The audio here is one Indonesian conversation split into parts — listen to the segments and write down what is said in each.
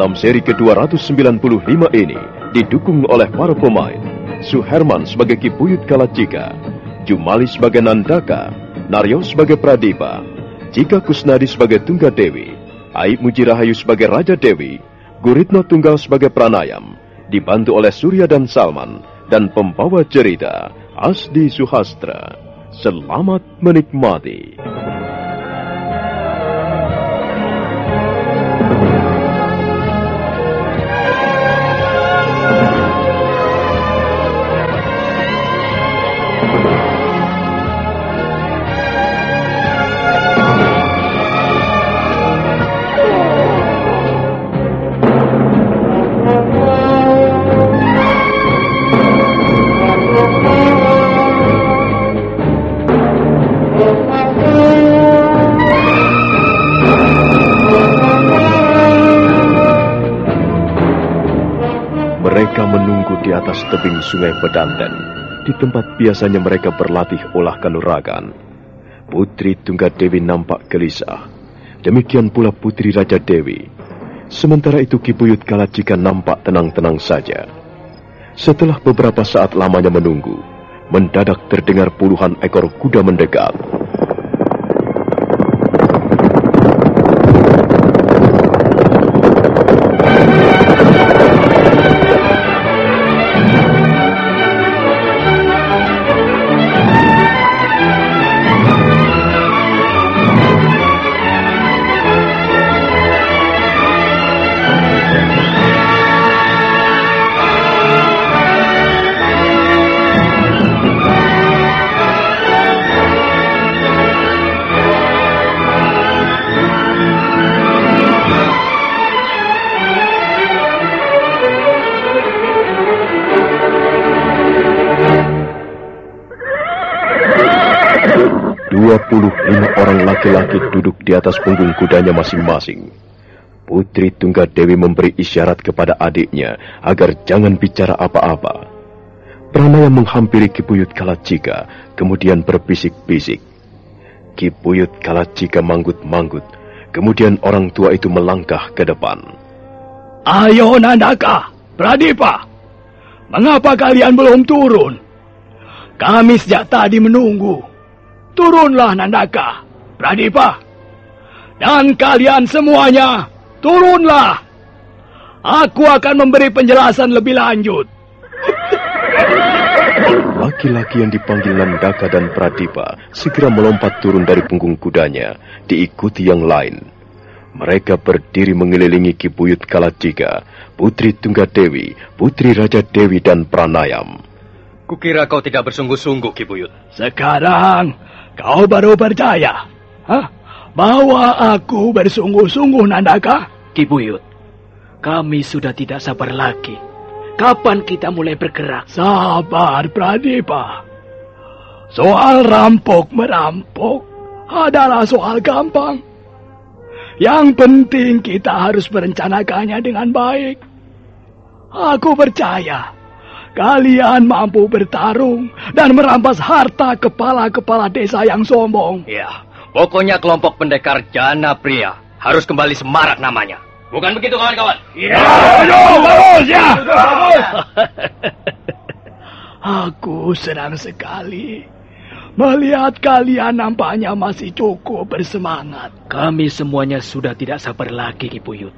Dalam seri ke-295 ini didukung oleh para pemain Suherman sebagai Kipuyut Kalacika, Jumali sebagai Nandaka, Naryo sebagai Pradipa, Jika Kusnadi sebagai Tunggadewi, Aib Mujirahayu sebagai Raja Dewi, Guritno Tunggal sebagai Pranayam, dibantu oleh Surya dan Salman, dan pembawa cerita Asdi Suhastra. Selamat menikmati. Di atas tebing sungai Pedanten, di tempat biasanya mereka berlatih olah kanuragan. Putri Tunggadewi nampak gelisah. Demikian pula Putri Raja Dewi. Sementara itu Kipuyut Kalacika nampak tenang-tenang saja. Setelah beberapa saat lamanya menunggu, mendadak terdengar puluhan ekor kuda mendekat. Laki-laki duduk di atas punggung kudanya masing-masing. Putri Tunggadewi memberi isyarat kepada adiknya agar jangan bicara apa-apa. Pranaya menghampiri Kipuyut Kalacika, kemudian berbisik-bisik. Kipuyut Kalacika manggut-manggut, kemudian orang tua itu melangkah ke depan. Ayo Nandaka, Pradipa, mengapa kalian belum turun? Kami sejak tadi menunggu. Turunlah Nandaka, Pradipa. Dan kalian semuanya, turunlah. Aku akan memberi penjelasan lebih lanjut. Laki-laki yang dipanggil Nandaka dan Pradipa segera melompat turun dari punggung kudanya, diikuti yang lain. Mereka berdiri mengelilingi Kibuyut Kalacika, Putri Tunggadewi, Putri Raja Dewi dan Pranayam. Kukira kau tidak bersungguh-sungguh, Kibuyut. Sekarang kau baru percaya, Hah? bahwa aku bersungguh-sungguh Nandaka? Kibuyut, kami sudah tidak sabar lagi. Kapan kita mulai bergerak? Sabar, Pradipa. Soal rampok-merampok adalah soal gampang. Yang penting kita harus merencanakannya dengan baik. Aku percaya kalian mampu bertarung dan merampas harta kepala-kepala desa yang sombong. Ya, pokoknya kelompok pendekar Jana Pria harus kembali semarak namanya. Bukan begitu kawan-kawan? Ya, betul, bagus ya. Aku senang sekali melihat kalian nampaknya masih cukup bersemangat. Kami semuanya sudah tidak sabar lagi, Kipuyut.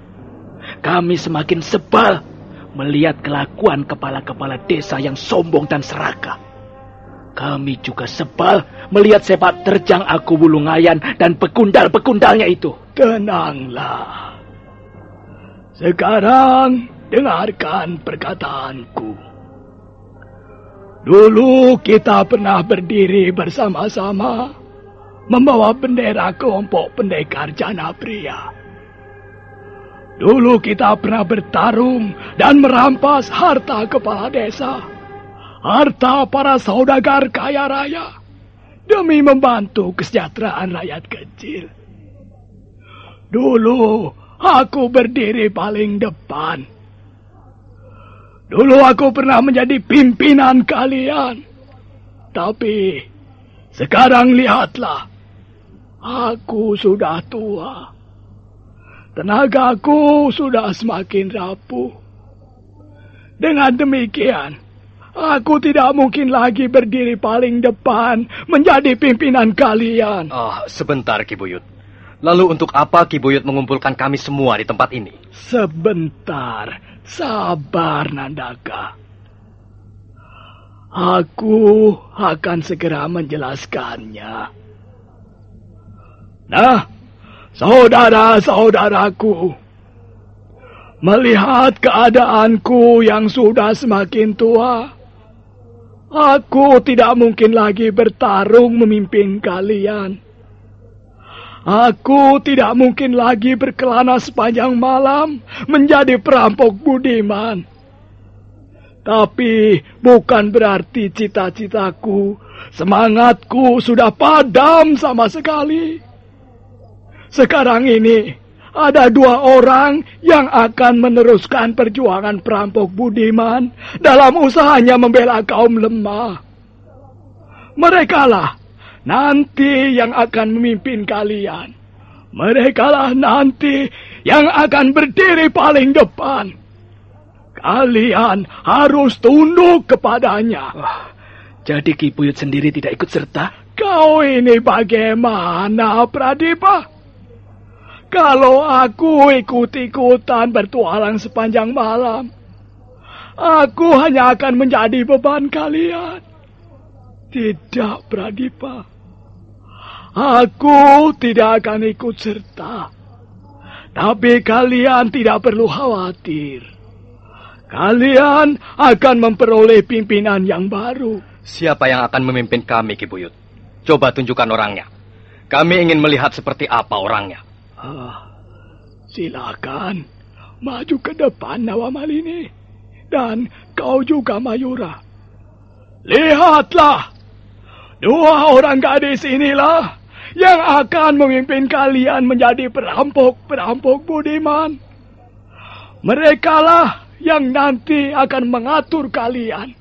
Kami semakin sebal melihat kelakuan kepala-kepala desa yang sombong dan serakah. Kami juga sebal melihat sepak terjang aku bulungayan dan pekundal-pekundalnya itu. Tenanglah. Sekarang dengarkan perkataanku. Dulu kita pernah berdiri bersama-sama membawa bendera kelompok pendekar Jana Pria. Dulu kita pernah bertarung dan merampas harta kepala desa. Harta para saudagar kaya raya. Demi membantu kesejahteraan rakyat kecil. Dulu aku berdiri paling depan. Dulu aku pernah menjadi pimpinan kalian. Tapi sekarang lihatlah. Aku sudah tua. Tenagaku sudah semakin rapuh. Dengan demikian, aku tidak mungkin lagi berdiri paling depan menjadi pimpinan kalian. Oh, sebentar Kibuyut. Lalu untuk apa Kibuyut mengumpulkan kami semua di tempat ini? Sebentar, sabar Nandaka. Aku akan segera menjelaskannya. Nah, saudara-saudaraku, melihat keadaanku yang sudah semakin tua, aku tidak mungkin lagi bertarung memimpin kalian. Aku tidak mungkin lagi berkelana sepanjang malam menjadi perampok budiman. Tapi bukan berarti cita-citaku, semangatku sudah padam sama sekali. Sekarang ini ada dua orang yang akan meneruskan perjuangan perampok budiman dalam usahanya membela kaum lemah. Merekalah nanti yang akan memimpin kalian. Merekalah nanti yang akan berdiri paling depan. Kalian harus tunduk kepadanya. Wah, jadi Kipuyut sendiri tidak ikut serta? Kau ini bagaimana, Pradipa? Kalau aku ikut-ikutan bertualang sepanjang malam, aku hanya akan menjadi beban kalian. Tidak, Pradipa. Aku tidak akan ikut serta. Tapi kalian tidak perlu khawatir. Kalian akan memperoleh pimpinan yang baru. Siapa yang akan memimpin kami, Kibuyut? Coba tunjukkan orangnya. Kami ingin melihat seperti apa orangnya. Ah, silakan maju ke depan Nawamalini. Dan kau juga Mayura. Lihatlah, dua orang gadis inilah yang akan memimpin kalian menjadi perampok-perampok budiman. Merekalah yang nanti akan mengatur kalian.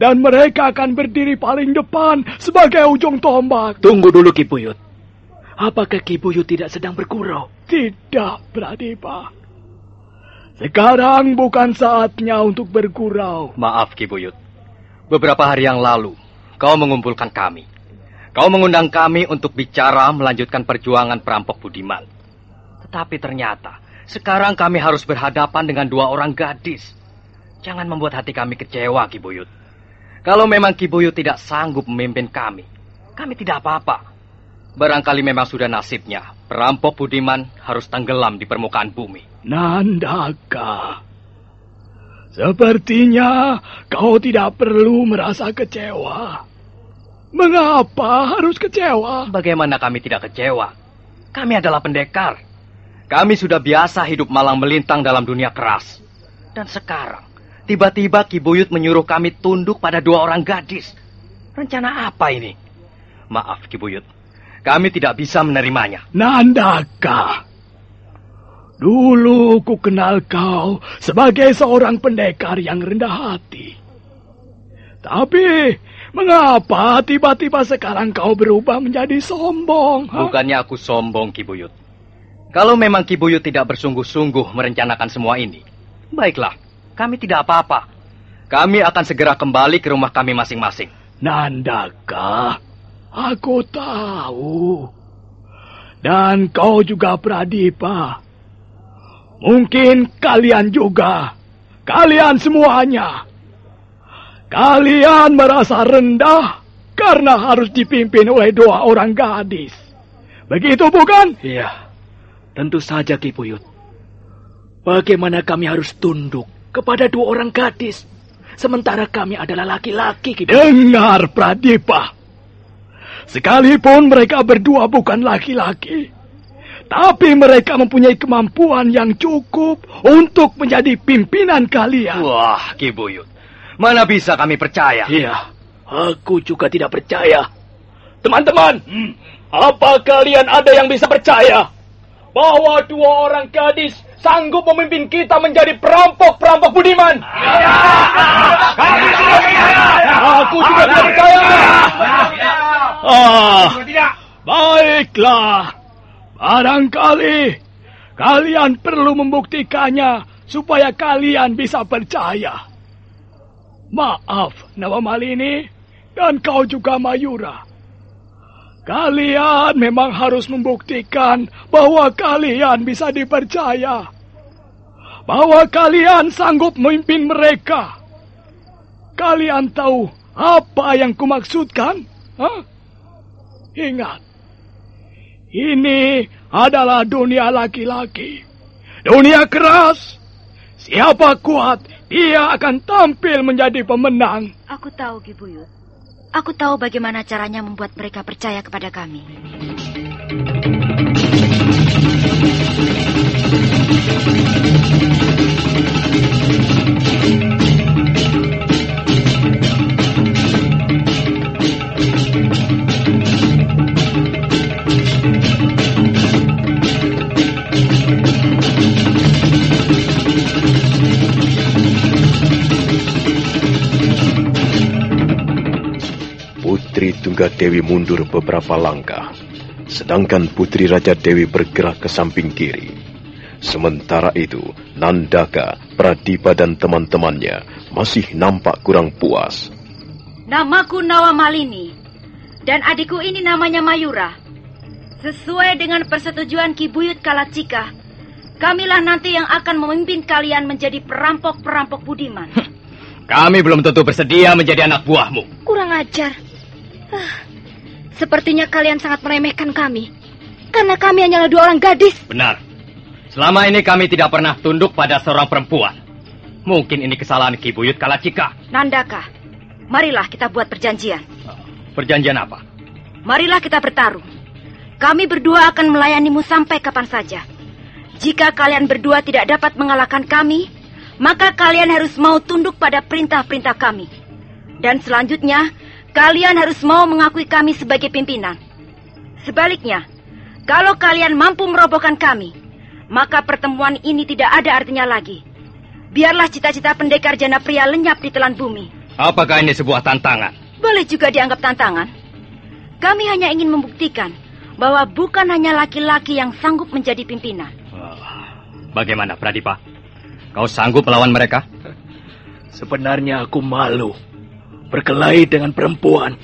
Dan mereka akan berdiri paling depan sebagai ujung tombak. Tunggu dulu Ki Buyut. Apakah Ki Buyut tidak sedang bergurau? Tidak, Pradipa. Sekarang bukan saatnya untuk bergurau. Maaf Ki Buyut. Beberapa hari yang lalu, kau mengumpulkan kami. Kau mengundang kami untuk bicara melanjutkan perjuangan perampok Budiman. Tetapi ternyata, sekarang kami harus berhadapan dengan dua orang gadis. Jangan membuat hati kami kecewa, Ki Buyut. Kalau memang Ki Buyut tidak sanggup memimpin kami, kami tidak apa-apa. Barangkali memang sudah nasibnya, perampok Budiman harus tenggelam di permukaan bumi. Nandaka, sepertinya kau tidak perlu merasa kecewa. Mengapa harus kecewa? Bagaimana kami tidak kecewa? Kami adalah pendekar. Kami sudah biasa hidup malang melintang dalam dunia keras. Dan sekarang, tiba-tiba Ki Buyut menyuruh kami tunduk pada dua orang gadis. Rencana apa ini? Maaf Ki Buyut, kami tidak bisa menerimanya. Nandaka, dulu ku kenal kau sebagai seorang pendekar yang rendah hati. Tapi mengapa tiba-tiba sekarang kau berubah menjadi sombong? ha? Bukannya aku sombong Ki Buyut. Kalau memang Ki Buyut tidak bersungguh-sungguh merencanakan semua ini, baiklah, kami tidak apa-apa. Kami akan segera kembali ke rumah kami masing-masing. Nandaka, aku tahu. Dan kau juga Pradipa. Mungkin kalian juga. Kalian semuanya. Kalian merasa rendah karena harus dipimpin oleh dua orang gadis. Begitu bukan? Iya, tentu saja Ki Buyut. Bagaimana kami harus tunduk kepada dua orang gadis, sementara kami adalah laki-laki Ki? Dengar Pradipa. Sekalipun mereka berdua bukan laki-laki, tapi mereka mempunyai kemampuan yang cukup untuk menjadi pimpinan kalian. Wah, Ki Buyut. Mana bisa kami percaya? Iya, aku juga tidak percaya. Teman-teman, apa kalian ada yang bisa percaya bahwa dua orang gadis sanggup memimpin kita menjadi perampok-perampok budiman? Aku juga tidak percaya. Ah, baiklah. Barangkali kalian perlu membuktikannya supaya kalian bisa percaya. Maaf, Nawa Malini, dan kau juga Mayura. Kalian memang harus membuktikan bahwa kalian bisa dipercaya. Bahwa kalian sanggup memimpin mereka. Kalian tahu apa yang kumaksudkan? Hah? Ingat, ini adalah dunia laki-laki. Dunia keras. Siapa kuat, dia akan tampil menjadi pemenang. Aku tahu, Ki Buyut. Aku tahu bagaimana caranya membuat mereka percaya kepada kami. Putri Tunggadewi mundur beberapa langkah, sedangkan Putri Raja Dewi bergerak ke samping kiri. Sementara itu, Nandaka, Pradipa dan teman-temannya masih nampak kurang puas. Namaku Nawa Malini. Dan adikku ini namanya Mayura. Sesuai dengan persetujuan Ki Buyut Kalacika, kamilah nanti yang akan memimpin kalian menjadi perampok-perampok budiman. Kami belum tentu bersedia menjadi anak buahmu. Kurang ajar. Sepertinya kalian sangat meremehkan kami. Karena kami hanyalah dua orang gadis. Benar. Selama ini kami tidak pernah tunduk pada seorang perempuan. Mungkin ini kesalahan Ki Buyut Kalacika. Nandaka, marilah kita buat perjanjian. Perjanjian apa? Marilah kita bertarung. Kami berdua akan melayanimu sampai kapan saja. Jika kalian berdua tidak dapat mengalahkan kami, maka kalian harus mau tunduk pada perintah-perintah kami. Dan selanjutnya, kalian harus mau mengakui kami sebagai pimpinan. Sebaliknya, kalau kalian mampu merobohkan kami, maka pertemuan ini tidak ada artinya lagi. Biarlah cita-cita pendekar jana pria lenyap di telan bumi. Apakah ini sebuah tantangan? Boleh juga dianggap tantangan. Kami hanya ingin membuktikan bahwa bukan hanya laki-laki yang sanggup menjadi pimpinan. Bagaimana, Pradipa? Kau sanggup melawan mereka? Sebenarnya aku malu berkelahi dengan perempuan.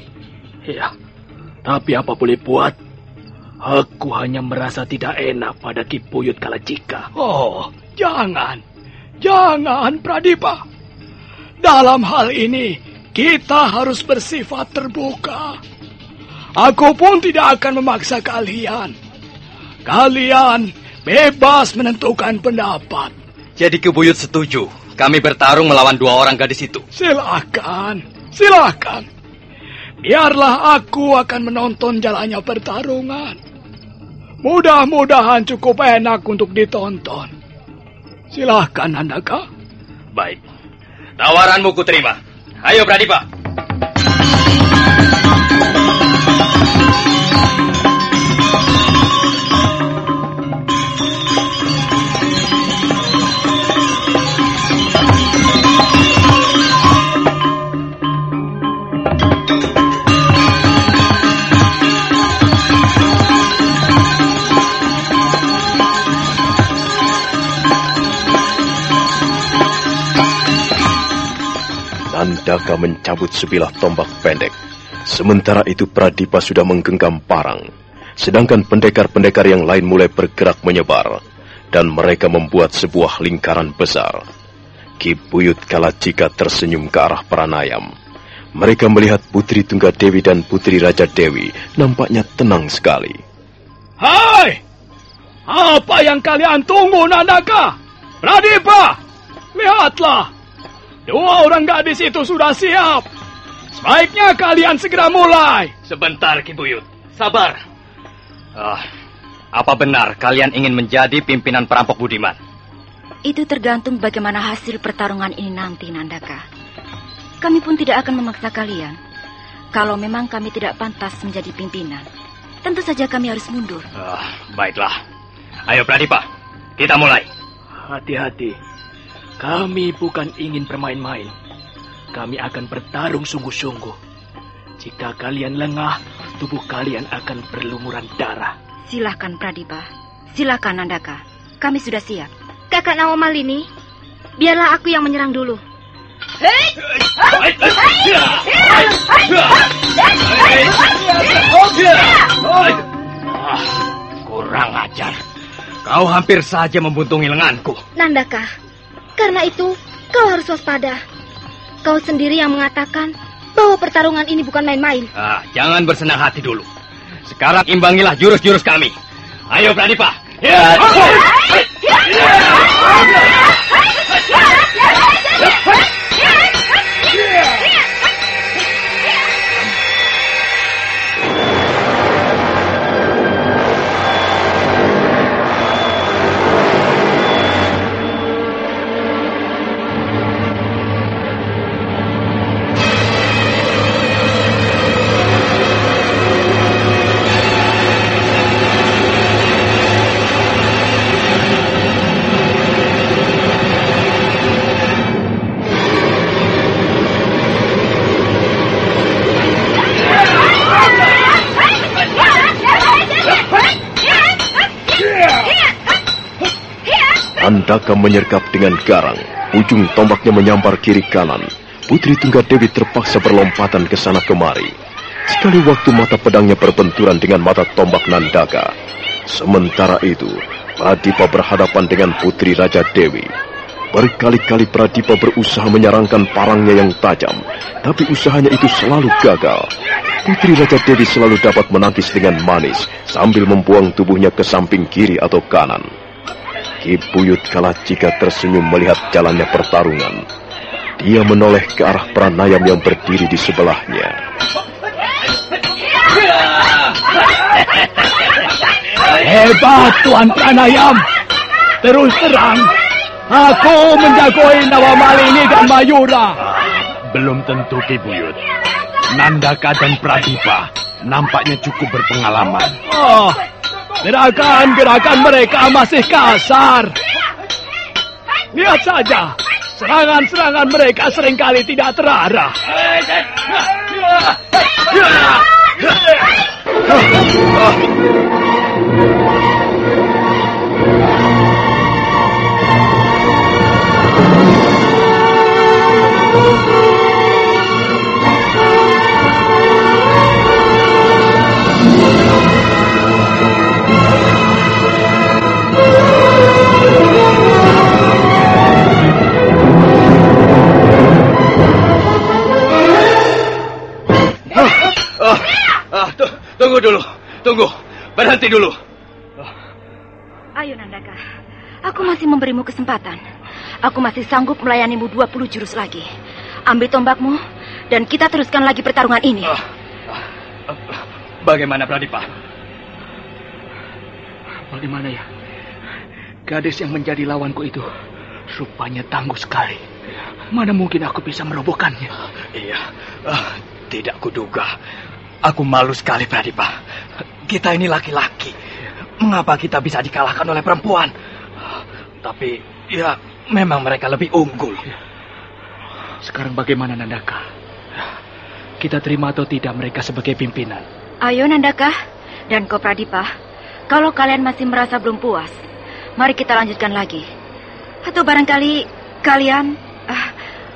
Ya, tapi apa boleh buat? Aku hanya merasa tidak enak pada Kipuyut Kalacika. Oh, jangan. Jangan, Pradipa. Dalam hal ini, kita harus bersifat terbuka. Aku pun tidak akan memaksa kalian. Kalian bebas menentukan pendapat. Jadi Kibuyut setuju. Kami bertarung melawan dua orang gadis itu. Silakan, silakan. Biarlah aku akan menonton jalannya pertarungan. Mudah-mudahan cukup enak untuk ditonton. Silahkan, Nandaka. Baik. Tawaranmu kuterima. Ayo, Pradipa. Nandaka mencabut sebilah tombak pendek. Sementara itu Pradipa sudah menggenggam parang. Sedangkan pendekar-pendekar yang lain mulai bergerak menyebar. Dan mereka membuat sebuah lingkaran besar. Ki Buyut tersenyum ke arah Pranayam. Mereka melihat Putri Tunggadewi dan Putri Raja Dewi nampaknya tenang sekali. Hai! Apa yang kalian tunggu, Nandaka? Pradipa! Lihatlah! Dua orang gadis itu sudah siap. Sebaiknya kalian segera mulai. Sebentar, Kibuyut. Sabar. Ah, apa benar kalian ingin menjadi pimpinan perampok Budiman? Itu tergantung bagaimana hasil pertarungan ini nanti, Nandaka. Kami pun tidak akan memaksa kalian. Kalau memang kami tidak pantas menjadi pimpinan, tentu saja kami harus mundur. Ah, baiklah. Ayo, Pradipa. Kita mulai. Hati-hati. Kami bukan ingin bermain-main. Kami akan bertarung sungguh-sungguh. Jika kalian lengah, tubuh kalian akan berlumuran darah. Silahkan, Pradipa. Silahkan, Nandaka. Kami sudah siap. Kakak Nawamalini, biarlah aku yang menyerang dulu. Ah, kurang ajar. Kau hampir saja membuntungi lenganku. Nandaka, karena itu kau harus waspada. Kau sendiri yang mengatakan bahwa pertarungan ini bukan main-main. Ah, jangan bersenang hati dulu. Sekarang imbangilah jurus-jurus kami. Ayo, Pradipa. Ya. Andaka menyergap dengan garang. Ujung tombaknya menyampar kiri kanan. Putri Tunggadewi terpaksa berlompatan ke sana kemari. Sekali waktu mata pedangnya berbenturan dengan mata tombak Nandaka. Sementara itu, Pradipa berhadapan dengan Putri Raja Dewi. Berkali-kali Pradipa berusaha menyerangkan parangnya yang tajam, tapi usahanya itu selalu gagal. Putri Raja Dewi selalu dapat menangkis dengan manis sambil membuang tubuhnya ke samping kiri atau kanan. Ki Buyut Kalacika tersenyum melihat jalannya pertarungan. Dia menoleh ke arah Pranayam yang berdiri di sebelahnya. Hebat Tuan Pranayam. Terus terang, aku menjagoi Nawamalini dan Mayura. Belum tentu Ki Buyut. Nandaka dan Pradipa nampaknya cukup berpengalaman. Oh, gerakan-gerakan mereka masih kasar. Lihat saja, serangan-serangan mereka sering kali tidak terarah. Berhenti dulu. Ayo Nandaka, aku masih memberimu kesempatan. Aku masih sanggup melayanimu 20 jurus lagi. Ambil tombakmu dan kita teruskan lagi pertarungan ini. Ah, ah, Bagaimana Pradipa? Bagaimana ya? Gadis yang menjadi lawanku itu rupanya tangguh sekali. Mana mungkin aku bisa merobohkannya? Iya, ah, tidak kuduga. Aku malu sekali Pradipa. Kita ini laki-laki. Mengapa kita bisa dikalahkan oleh perempuan? Tapi ya memang mereka lebih unggul. Sekarang bagaimana Nandaka? Kita terima atau tidak mereka sebagai pimpinan? Ayo Nandaka dan kau Pradipa, kalau kalian masih merasa belum puas, mari kita lanjutkan lagi. Atau barangkali kalian, ah,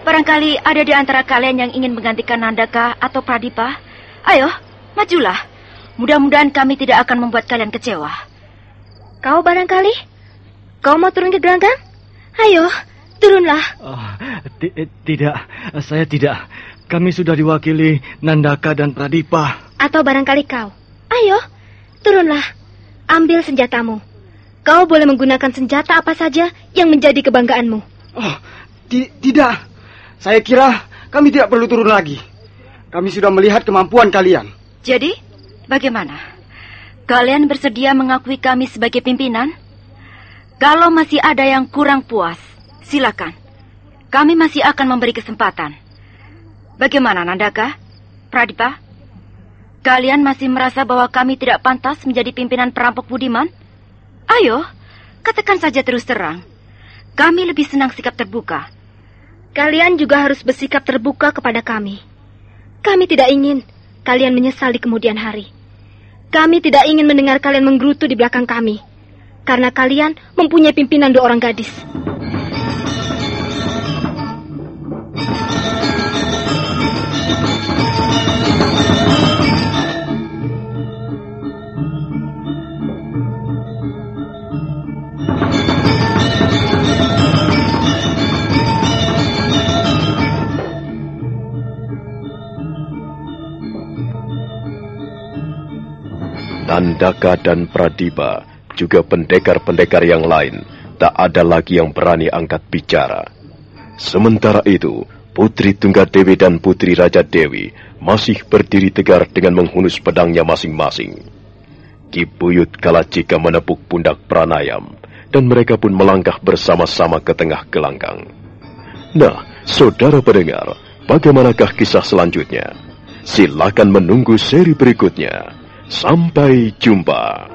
barangkali ada di antara kalian yang ingin menggantikan Nandaka atau Pradipa. Ayo, majulah. Mudah-mudahan kami tidak akan membuat kalian kecewa. Kau barangkali? Kau mau turun ke gelanggang? Ayo, turunlah. Oh, tidak, saya tidak. Kami sudah diwakili Nandaka dan Pradipa. Atau barangkali kau. Ayo, turunlah. Ambil senjatamu. Kau boleh menggunakan senjata apa saja yang menjadi kebanggaanmu. Oh, ti- tidak. Saya kira kami tidak perlu turun lagi. Kami sudah melihat kemampuan kalian. Jadi, bagaimana? Kalian bersedia mengakui kami sebagai pimpinan? Kalau masih ada yang kurang puas, silakan. Kami masih akan memberi kesempatan. Bagaimana, Nandaka? Pradipa? Kalian masih merasa bahwa kami tidak pantas menjadi pimpinan perampok Budiman? Ayo, katakan saja terus terang. Kami lebih senang sikap terbuka. Kalian juga harus bersikap terbuka kepada kami. Kami tidak ingin kalian menyesal di kemudian hari. Kami tidak ingin mendengar kalian menggerutu di belakang kami. Karena kalian mempunyai pimpinan dua orang gadis. Nandaka dan Pradipa, juga pendekar-pendekar yang lain, tak ada lagi yang berani angkat bicara. Sementara itu, Putri Tunggadewi dan Putri Raja Dewi masih berdiri tegar dengan menghunus pedangnya masing-masing. Ki Buyut Kalacika menepuk pundak Pranayam, dan mereka pun melangkah bersama-sama ke tengah gelanggang. Nah, saudara pendengar, bagaimanakah kisah selanjutnya? Silakan menunggu seri berikutnya. Sampai jumpa.